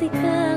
ketika